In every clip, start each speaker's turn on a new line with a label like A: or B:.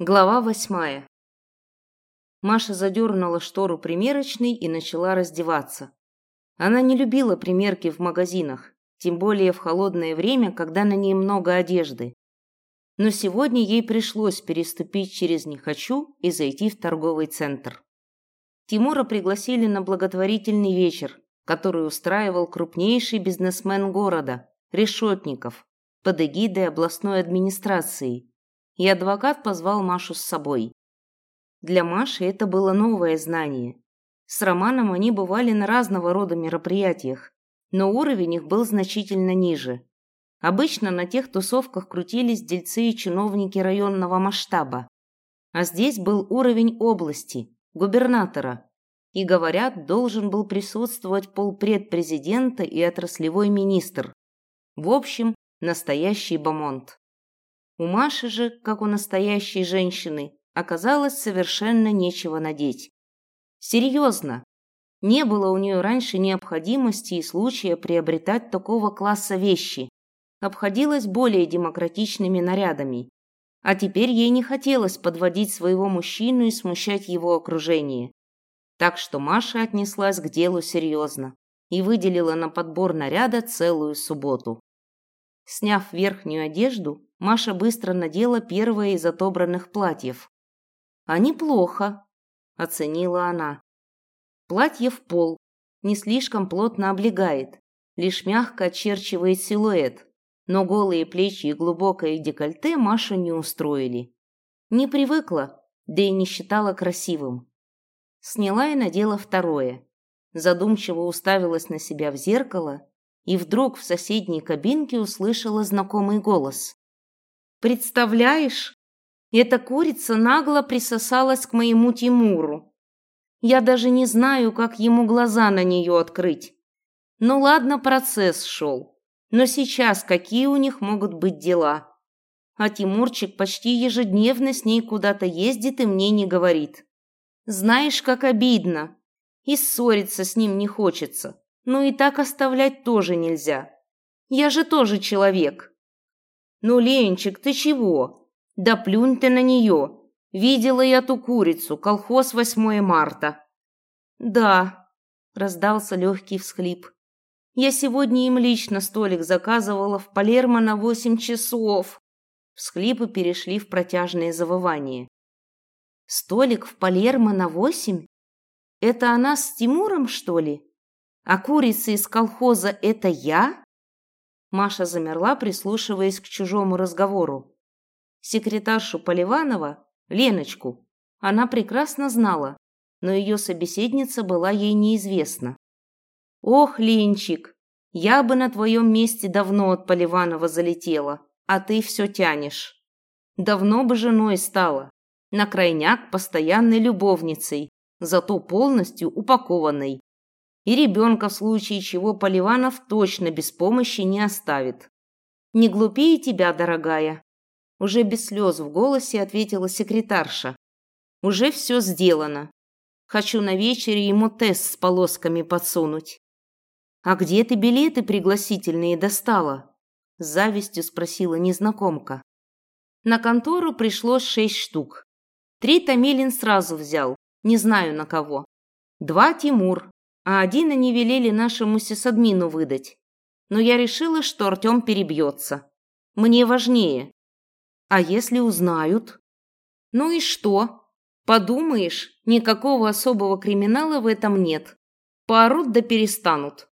A: Глава восьмая. Маша задернула штору примерочной и начала раздеваться. Она не любила примерки в магазинах, тем более в холодное время, когда на ней много одежды. Но сегодня ей пришлось переступить через «не хочу» и зайти в торговый центр. Тимура пригласили на благотворительный вечер, который устраивал крупнейший бизнесмен города – Решетников, под эгидой областной администрации – и адвокат позвал Машу с собой. Для Маши это было новое знание. С Романом они бывали на разного рода мероприятиях, но уровень их был значительно ниже. Обычно на тех тусовках крутились дельцы и чиновники районного масштаба. А здесь был уровень области, губернатора. И, говорят, должен был присутствовать полпред президента и отраслевой министр. В общем, настоящий бомонд. У Маши же, как у настоящей женщины, оказалось совершенно нечего надеть. Серьезно. Не было у нее раньше необходимости и случая приобретать такого класса вещи. Обходилась более демократичными нарядами. А теперь ей не хотелось подводить своего мужчину и смущать его окружение. Так что Маша отнеслась к делу серьезно и выделила на подбор наряда целую субботу. Сняв верхнюю одежду, Маша быстро надела первое из отобранных платьев. «А неплохо», – оценила она. Платье в пол, не слишком плотно облегает, лишь мягко очерчивает силуэт, но голые плечи и глубокое декольте Машу не устроили. Не привыкла, да и не считала красивым. Сняла и надела второе. Задумчиво уставилась на себя в зеркало и вдруг в соседней кабинке услышала знакомый голос. Представляешь? Эта курица нагло присосалась к моему Тимуру. Я даже не знаю, как ему глаза на нее открыть. Ну ладно, процесс шел. Но сейчас какие у них могут быть дела? А Тимурчик почти ежедневно с ней куда-то ездит и мне не говорит. Знаешь, как обидно. И ссориться с ним не хочется. Но и так оставлять тоже нельзя. Я же тоже человек. «Ну, Ленчик, ты чего? Да плюнь ты на нее. Видела я ту курицу, колхоз 8 марта». «Да», – раздался легкий всхлип. «Я сегодня им лично столик заказывала в Палермо на восемь часов». Всхлипы перешли в протяжное завывание. «Столик в Палермо на восемь? Это она с Тимуром, что ли? А курица из колхоза – это я?» Маша замерла, прислушиваясь к чужому разговору. Секретаршу Поливанова, Леночку, она прекрасно знала, но ее собеседница была ей неизвестна. «Ох, Ленчик, я бы на твоем месте давно от Поливанова залетела, а ты все тянешь. Давно бы женой стала, на крайняк постоянной любовницей, зато полностью упакованной и ребенка в случае чего Поливанов точно без помощи не оставит. «Не глупее тебя, дорогая», – уже без слез в голосе ответила секретарша. «Уже все сделано. Хочу на вечере ему тест с полосками подсунуть». «А где ты билеты пригласительные достала?» – с завистью спросила незнакомка. На контору пришлось шесть штук. Три Томилин сразу взял, не знаю на кого. Два Тимур, а один они велели нашему сисадмину выдать. Но я решила, что Артем перебьется. Мне важнее. А если узнают? Ну и что? Подумаешь, никакого особого криминала в этом нет. Поорут да перестанут.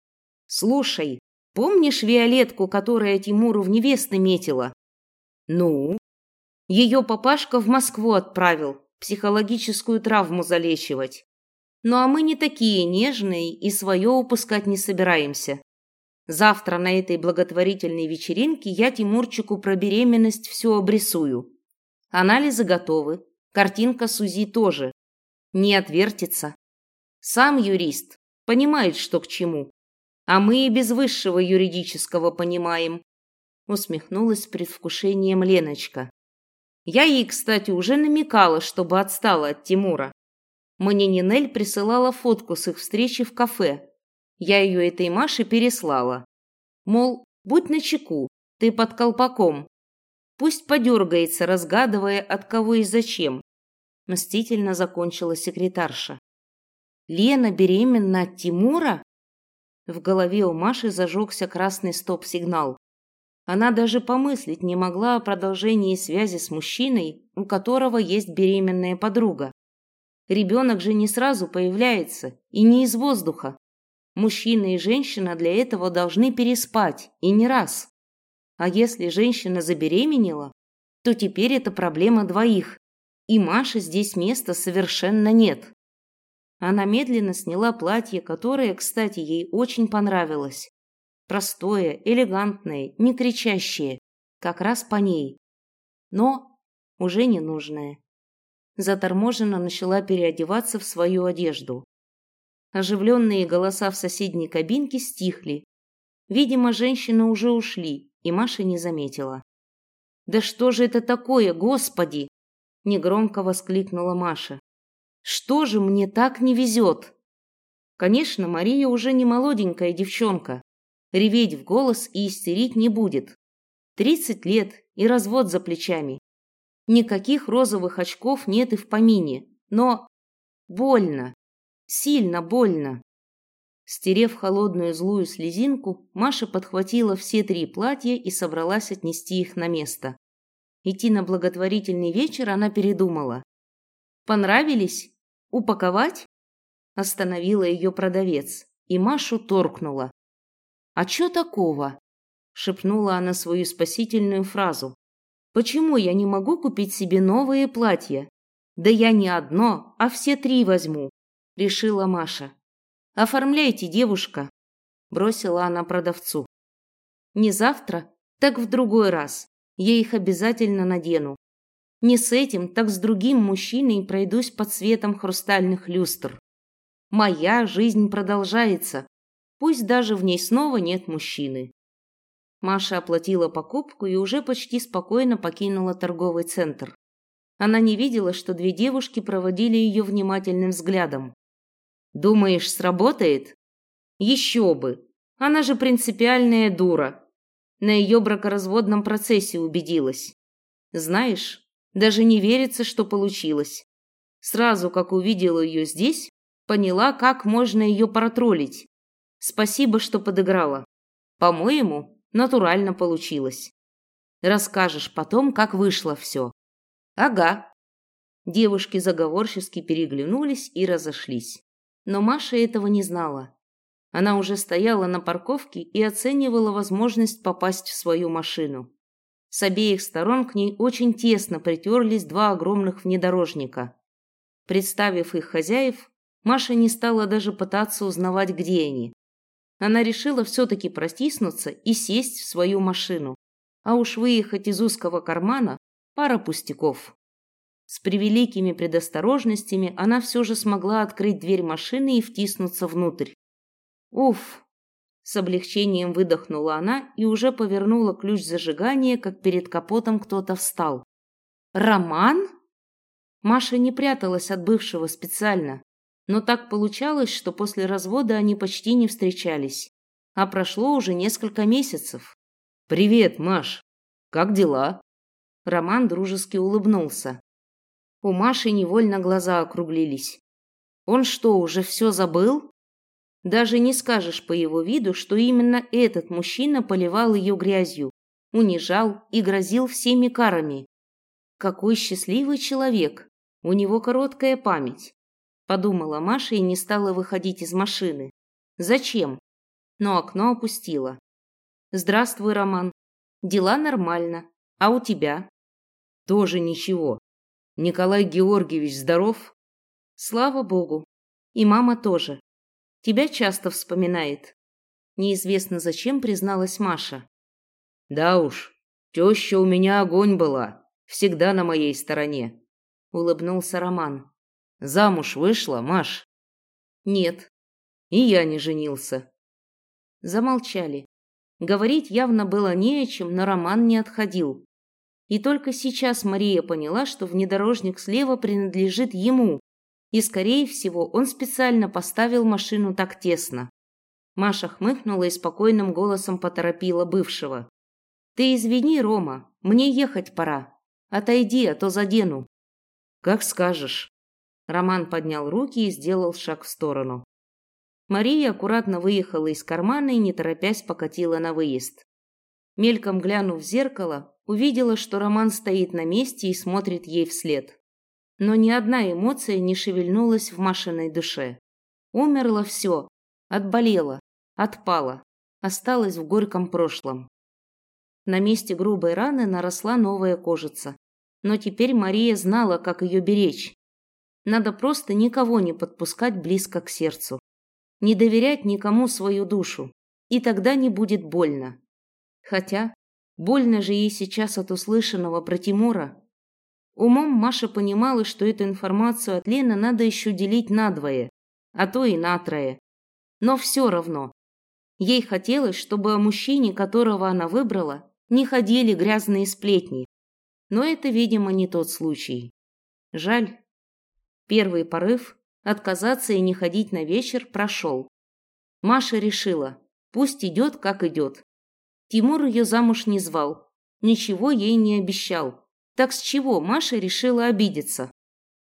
A: Слушай, помнишь Виолетку, которая Тимуру в невесты метила? Ну? Ее папашка в Москву отправил психологическую травму залечивать. Ну а мы не такие нежные и свое упускать не собираемся. Завтра на этой благотворительной вечеринке я Тимурчику про беременность все обрисую. Анализы готовы, картинка с УЗИ тоже. Не отвертится. Сам юрист понимает, что к чему. А мы и без высшего юридического понимаем. Усмехнулась с предвкушением Леночка. Я ей, кстати, уже намекала, чтобы отстала от Тимура. Мне Нинель присылала фотку с их встречи в кафе. Я ее этой Маше переслала. Мол, будь начеку, ты под колпаком. Пусть подергается, разгадывая, от кого и зачем. Мстительно закончила секретарша. Лена беременна от Тимура? В голове у Маши зажегся красный стоп-сигнал. Она даже помыслить не могла о продолжении связи с мужчиной, у которого есть беременная подруга. Ребенок же не сразу появляется и не из воздуха. Мужчина и женщина для этого должны переспать, и не раз. А если женщина забеременела, то теперь это проблема двоих, и Маше здесь места совершенно нет. Она медленно сняла платье, которое, кстати, ей очень понравилось. Простое, элегантное, не кричащее, как раз по ней. Но уже не нужное. Заторможенно начала переодеваться в свою одежду. Оживленные голоса в соседней кабинке стихли. Видимо, женщины уже ушли, и Маша не заметила. «Да что же это такое, господи!» – негромко воскликнула Маша. «Что же мне так не везет?» Конечно, Мария уже не молоденькая девчонка. Реветь в голос и истерить не будет. Тридцать лет и развод за плечами. Никаких розовых очков нет и в помине, но больно, сильно больно. Стерев холодную злую слезинку, Маша подхватила все три платья и собралась отнести их на место. Идти на благотворительный вечер она передумала. «Понравились? Упаковать?» Остановила ее продавец, и Машу торкнула. «А чё такого?» – шепнула она свою спасительную фразу. Почему я не могу купить себе новые платья? Да я не одно, а все три возьму, решила Маша. Оформляйте, девушка, бросила она продавцу. Не завтра, так в другой раз. Я их обязательно надену. Не с этим, так с другим мужчиной пройдусь под светом хрустальных люстр. Моя жизнь продолжается, пусть даже в ней снова нет мужчины. Маша оплатила покупку и уже почти спокойно покинула торговый центр. Она не видела, что две девушки проводили ее внимательным взглядом. «Думаешь, сработает?» «Еще бы! Она же принципиальная дура!» На ее бракоразводном процессе убедилась. «Знаешь, даже не верится, что получилось. Сразу, как увидела ее здесь, поняла, как можно ее протроллить. Спасибо, что подыграла. По-моему, Натурально получилось. Расскажешь потом, как вышло все. Ага. Девушки заговорчески переглянулись и разошлись. Но Маша этого не знала. Она уже стояла на парковке и оценивала возможность попасть в свою машину. С обеих сторон к ней очень тесно притерлись два огромных внедорожника. Представив их хозяев, Маша не стала даже пытаться узнавать, где они. Она решила все-таки простиснуться и сесть в свою машину. А уж выехать из узкого кармана – пара пустяков. С превеликими предосторожностями она все же смогла открыть дверь машины и втиснуться внутрь. Уф! С облегчением выдохнула она и уже повернула ключ зажигания, как перед капотом кто-то встал. «Роман?» Маша не пряталась от бывшего специально. Но так получалось, что после развода они почти не встречались. А прошло уже несколько месяцев. «Привет, Маш! Как дела?» Роман дружески улыбнулся. У Маши невольно глаза округлились. Он что, уже все забыл? Даже не скажешь по его виду, что именно этот мужчина поливал ее грязью, унижал и грозил всеми карами. Какой счастливый человек! У него короткая память подумала Маша и не стала выходить из машины. Зачем? Но окно опустила. Здравствуй, Роман. Дела нормально. А у тебя? Тоже ничего. Николай Георгиевич здоров? Слава богу. И мама тоже. Тебя часто вспоминает. Неизвестно зачем призналась Маша. Да уж, теща у меня огонь была. Всегда на моей стороне. Улыбнулся Роман. Замуж вышла, Маш? Нет. И я не женился. Замолчали. Говорить явно было не о чем, но Роман не отходил. И только сейчас Мария поняла, что внедорожник слева принадлежит ему, и, скорее всего, он специально поставил машину так тесно. Маша хмыкнула и спокойным голосом поторопила бывшего. Ты извини, Рома, мне ехать пора. Отойди, а то задену. Как скажешь. Роман поднял руки и сделал шаг в сторону. Мария аккуратно выехала из кармана и, не торопясь, покатила на выезд. Мельком глянув в зеркало, увидела, что Роман стоит на месте и смотрит ей вслед. Но ни одна эмоция не шевельнулась в Машиной душе. Умерло все, отболело, отпало, осталось в горьком прошлом. На месте грубой раны наросла новая кожица. Но теперь Мария знала, как ее беречь. Надо просто никого не подпускать близко к сердцу. Не доверять никому свою душу. И тогда не будет больно. Хотя, больно же ей сейчас от услышанного про Тимура. Умом Маша понимала, что эту информацию от Лены надо еще делить надвое, а то и на трое. Но все равно. Ей хотелось, чтобы о мужчине, которого она выбрала, не ходили грязные сплетни. Но это, видимо, не тот случай. Жаль. Первый порыв отказаться и не ходить на вечер прошел. Маша решила, пусть идет, как идет. Тимур ее замуж не звал, ничего ей не обещал. Так с чего Маша решила обидеться?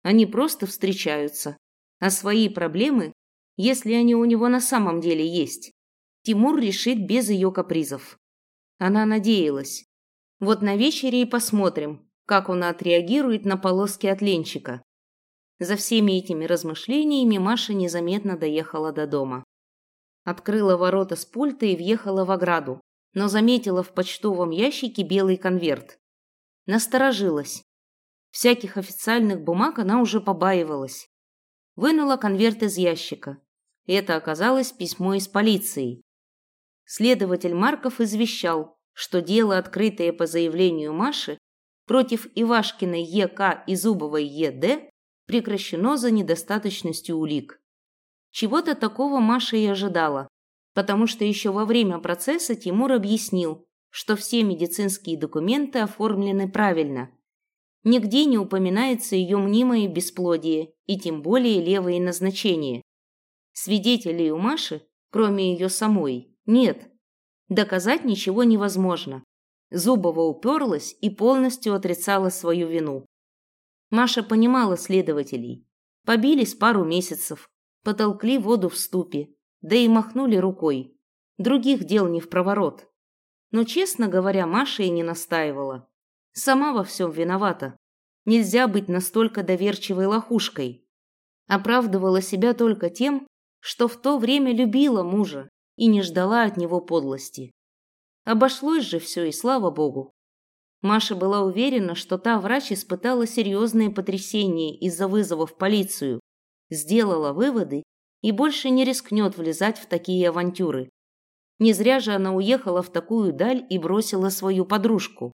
A: Они просто встречаются. А свои проблемы, если они у него на самом деле есть, Тимур решит без ее капризов. Она надеялась. Вот на вечере и посмотрим, как он отреагирует на полоски от ленчика. За всеми этими размышлениями Маша незаметно доехала до дома. Открыла ворота с пульта и въехала в ограду, но заметила в почтовом ящике белый конверт. Насторожилась. Всяких официальных бумаг она уже побаивалась. Вынула конверт из ящика. Это оказалось письмо из полиции. Следователь Марков извещал, что дело, открытое по заявлению Маши против Ивашкиной ЕК и Зубовой ЕД, прекращено за недостаточностью улик. Чего-то такого Маша и ожидала, потому что еще во время процесса Тимур объяснил, что все медицинские документы оформлены правильно. Нигде не упоминается ее мнимое бесплодие и тем более левые назначения. Свидетелей у Маши, кроме ее самой, нет, доказать ничего невозможно. Зубова уперлась и полностью отрицала свою вину. Маша понимала следователей. Побились пару месяцев, потолкли воду в ступе, да и махнули рукой. Других дел не в проворот. Но, честно говоря, Маша и не настаивала. Сама во всем виновата. Нельзя быть настолько доверчивой лохушкой. Оправдывала себя только тем, что в то время любила мужа и не ждала от него подлости. Обошлось же все, и слава богу. Маша была уверена, что та врач испытала серьезные потрясения из-за вызова в полицию, сделала выводы и больше не рискнет влезать в такие авантюры. Не зря же она уехала в такую даль и бросила свою подружку.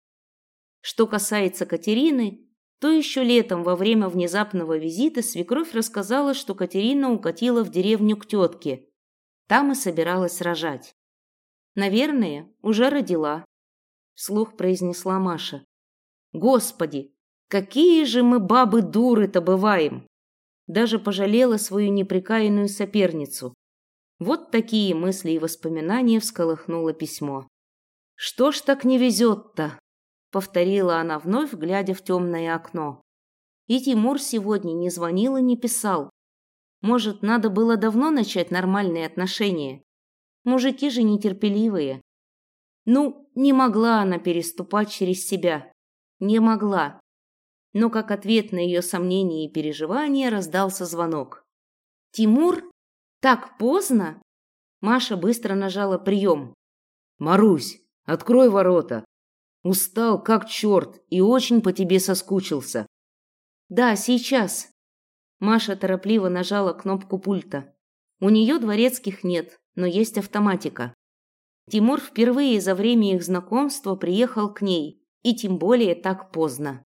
A: Что касается Катерины, то еще летом во время внезапного визита свекровь рассказала, что Катерина укатила в деревню к тетке, там и собиралась рожать. Наверное, уже родила, вслух произнесла Маша. Господи, какие же мы бабы дуры-то бываем! Даже пожалела свою неприкаянную соперницу. Вот такие мысли и воспоминания всколыхнуло письмо. Что ж так не везет-то? Повторила она вновь, глядя в темное окно. И Тимур сегодня не звонил и не писал. Может, надо было давно начать нормальные отношения? Мужики же нетерпеливые. Ну, не могла она переступать через себя. Не могла. Но как ответ на ее сомнения и переживания раздался звонок. «Тимур? Так поздно?» Маша быстро нажала прием.
B: «Марусь, открой ворота. Устал, как черт, и очень по тебе соскучился».
A: «Да, сейчас». Маша торопливо нажала кнопку пульта. У нее дворецких нет, но есть автоматика. Тимур впервые за время их знакомства приехал к ней, и тем более так поздно.